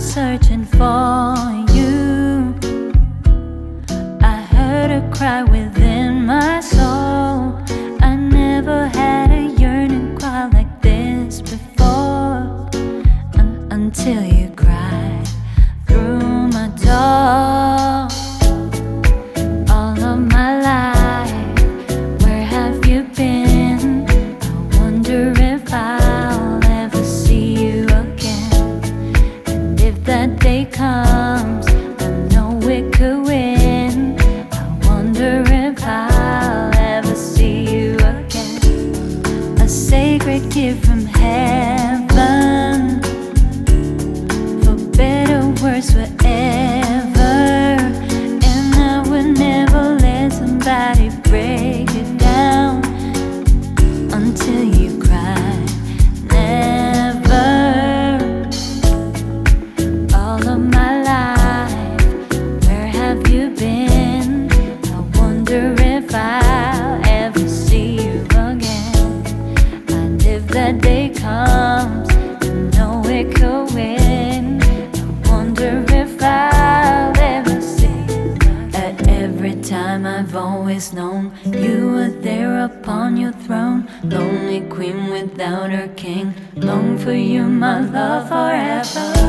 searching for you. I heard a cry within my soul. I never had a yearning cry like this before. Un- until you cried that day comes, I know it could win. I wonder if I'll ever see you again. A sacred gift from heaven, for better, worse, forever. And I would never let somebody break always known you were there upon your throne, lonely queen without her king. Long for you, my love forever.